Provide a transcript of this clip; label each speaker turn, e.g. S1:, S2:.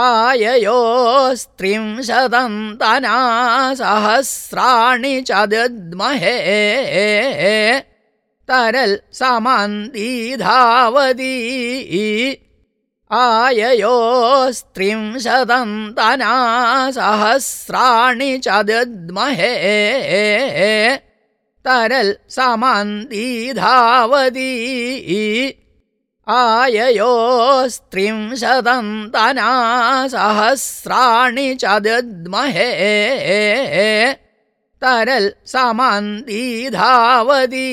S1: आययोस्त्रिंशदन्तना सहस्राणि च दद्महे तरल् समान्ती धावती आययोस्त्रिंशदन्तना सहस्राणि च दद्महे तरल् समान्ती धावती आययोस्त्रिंशदन्तना सहस्राणि च दद्महे तरल् समान्ती धावती